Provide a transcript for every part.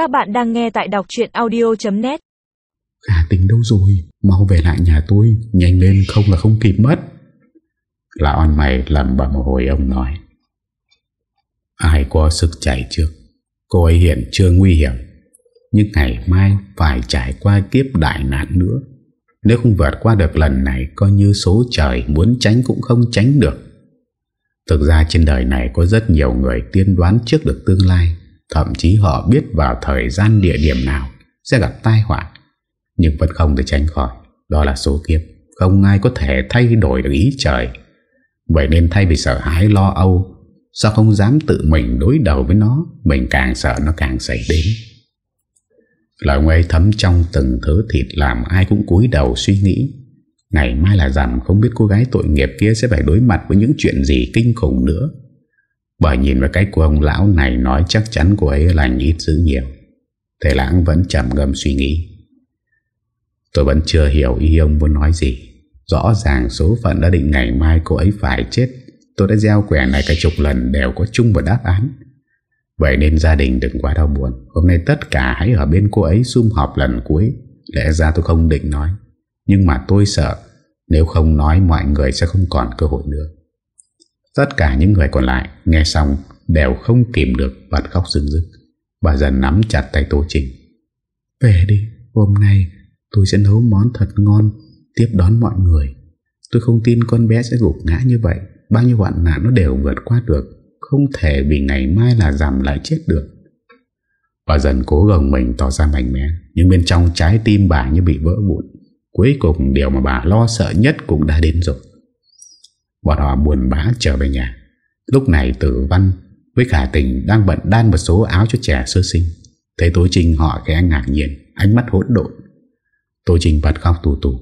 Các bạn đang nghe tại đọc chuyện audio.net Khả tính đâu rồi? Mau về lại nhà tôi, Nhanh lên, không là không kịp mất. Lão ăn mày làm bà một hồi, ông nói. Ai có sức chạy trước? Cô ấy hiện chưa nguy hiểm. Nhưng ngày mai phải trải qua kiếp đại nạn nữa. Nếu không vượt qua được lần này, Coi như số trời muốn tránh cũng không tránh được. Thực ra trên đời này có rất nhiều người tiên đoán trước được tương lai. Thậm chí họ biết vào thời gian địa điểm nào Sẽ gặp tai họa. Nhưng vẫn không thể tránh khỏi. Đó là số kiếp. Không ai có thể thay đổi được ý trời. Vậy nên thay vì sợ hãi lo âu, Sao không dám tự mình đối đầu với nó? Mình càng sợ nó càng xảy đến. Lời ông ấy thấm trong từng thứ thịt Làm ai cũng cúi đầu suy nghĩ. Ngày mai là rằng không biết cô gái tội nghiệp kia Sẽ phải đối mặt với những chuyện gì kinh khủng nữa. Bởi nhìn vào cách của ông lão này Nói chắc chắn cô ấy lành ít dữ nhiều. Thầy lãng vẫn chậm ngâm suy nghĩ. Tôi vẫn chưa hiểu ý ông muốn nói gì. Rõ ràng số phận đã định ngày mai cô ấy phải chết. Tôi đã gieo quẻ này cả chục lần đều có chung một đáp án. Vậy nên gia đình đừng quá đau buồn. Hôm nay tất cả hãy ở bên cô ấy sum họp lần cuối. Lẽ ra tôi không định nói. Nhưng mà tôi sợ Nếu không nói mọi người sẽ không còn cơ hội nữa. Tất cả những người còn lại Nghe xong đều không kìm được Bật khóc rừng rực. Bà dần nắm chặt tay Tô Trình. Về đi, Hôm nay tôi sẽ nấu món thật ngon, Tiếp đón mọi người. Tôi không tin con bé sẽ gục ngã như vậy. Bao nhiêu hoạn nạn nó đều vượt qua được, Không thể vì ngày mai là giảm lại chết được. Bà dần cố gồng mình tỏ ra mạnh mẽ, Nhưng bên trong trái tim bà như bị vỡ vụn. Cuối cùng điều mà bà lo sợ nhất cũng đã đến rồi. Bọn họ buồn bã trở về nhà. Lúc này tử văn với khả tình đang bận đan một số áo cho trẻ sơ sinh. Thấy Tố Trinh họ khẽ ngạc nhiên Ánh mắt hỗn độn. Tố Trinh bật khóc tù tù.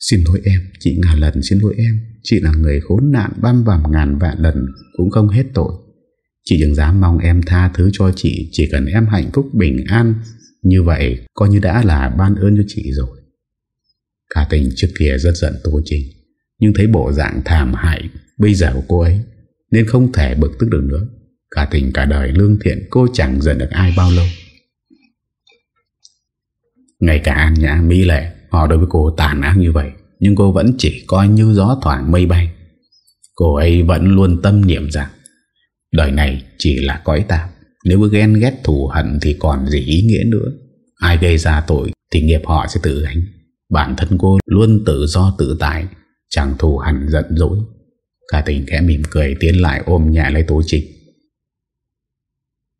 Xin lỗi em, chị ngàn lần xin lỗi em. Chị là người khốn nạn băm vằm ngàn vạn lần Cũng không hết tội. Chị đừng dám mong em tha thứ cho chị Chỉ cần em hạnh phúc bình an. Như vậy coi như đã là ban ơn cho chị rồi. Cả tình trước kia rất giận Tô Trinh. Nhưng thấy bộ dạng thảm hại Bây giờ của cô ấy, Nên không thể bực tức được nữa. Cả tình cả đời lương thiện, Cô chẳng giận được ai bao lâu. Ngay cả An Nhã, Mỹ Lệ, Họ đối với cô tàn ác như vậy, Nhưng cô vẫn chỉ coi như gió thoảng mây bay. Cô ấy vẫn luôn tâm niệm rằng, Đời này chỉ là cõi tạm. Nếu cứ ghen ghét thù hận Thì còn gì ý nghĩa nữa. Ai gây ra tội thì nghiệp họ sẽ tự gánh. Bản thân cô luôn tự do tự tại Chẳng thù hẳn giận dỗi. Cả tình khẽ mỉm cười Tiến lại ôm nhẹ lấy tố trịch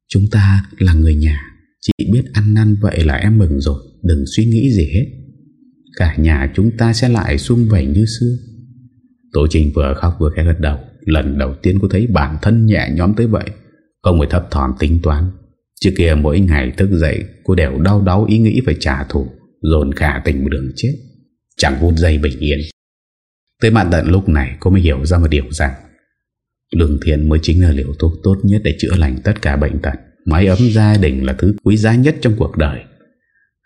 Chúng ta là người nhà Chị biết ăn năn vậy là em mừng rồi, Đừng suy nghĩ gì hết. Cả nhà chúng ta sẽ lại sung vầy như xưa. Tố trình vừa khóc vừa khẽ gật đầu. Lần đầu tiên cô thấy bản thân nhẹ nhóm tới vậy. Không phải thấp thỏm tính toán. Trước kia mỗi ngày thức dậy, Cô đều đau đau ý nghĩ phải trả thù, Dồn khả tình một đường chết. Chẳng vun dây bình yên. Tới mạn tận lúc này cô mới hiểu ra một điều rằng, Lương thiện mới chính là liều thuốc tốt nhất Để chữa lành tất cả bệnh tật. Mái ấm gia đình là thứ quý giá nhất trong cuộc đời.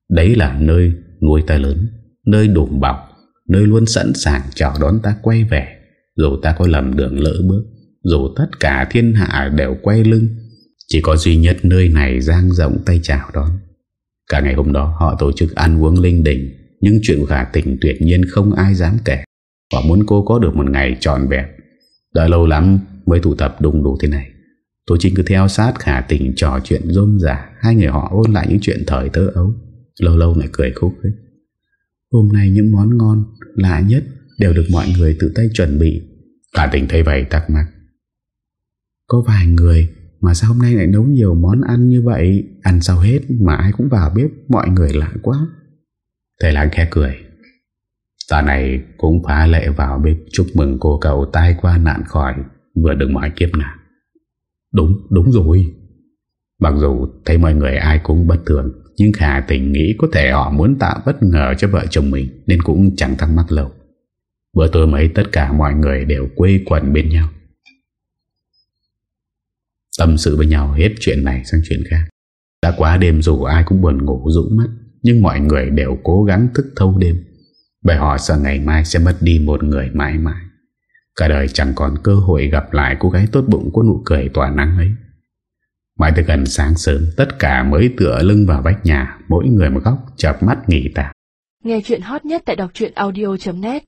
Đấy là nơi nuôi ta lớn, Nơi đùm bọc, Nơi luôn sẵn sàng chào đón ta quay về. Dù ta có lầm đường lỡ bước, Dù tất cả thiên hạ đều quay lưng, Chỉ có duy nhất nơi này giang rộng tay chào đón. Cả ngày hôm đó họ tổ chức ăn uống linh đình, Nhưng chuyện khả tình tuyệt nhiên không ai dám kể và muốn cô có được một ngày trọn vẹn. Đã lâu lắm mới tụ tập đúng đủ thế này. Tôi Trinh cứ theo sát khả tình trò chuyện rôm giả Hai người họ ôn lại những chuyện thời thơ ấu. Lâu lâu lại cười khúc ấy. Hôm nay những món ngon, Lạ nhất đều được mọi người tự tay chuẩn bị. Khả tình thấy vậy tắc mắc. Có vài người Mà sao hôm nay lại nấu nhiều món ăn như vậy? Ăn sao hết mà ai cũng vào bếp, Mọi người lạ quá. Thầy lãng khẽ cười. Ta này cũng phá lệ vào bếp Chúc mừng cô cậu tai qua nạn khỏi Vừa đừng mọi kiếp nạn. Đúng, đúng rồi. Mặc dù thấy mọi người ai cũng bất thường Nhưng Khả tình nghĩ có thể họ muốn tạo bất ngờ cho vợ chồng mình Nên cũng chẳng thắc mắc lâu. Bữa tối mấy tất cả mọi người đều quê quần bên nhau. Tâm sự với nhau hết chuyện này sang chuyện khác. Đã quá đêm dù ai cũng buồn ngủ rũ mắt Nhưng mọi người đều cố gắng thức thâu đêm. Bởi họ sợ ngày mai sẽ mất đi một người mãi mãi. Cả đời chẳng còn cơ hội gặp lại cô gái tốt bụng của nụ cười tỏa nắng ấy. Mãi tới gần sáng sớm, Tất cả mới tựa lưng vào vách nhà, Mỗi người một góc chập mắt nghỉ tạm. Nghe chuyện hot nhất tại đọc audio.net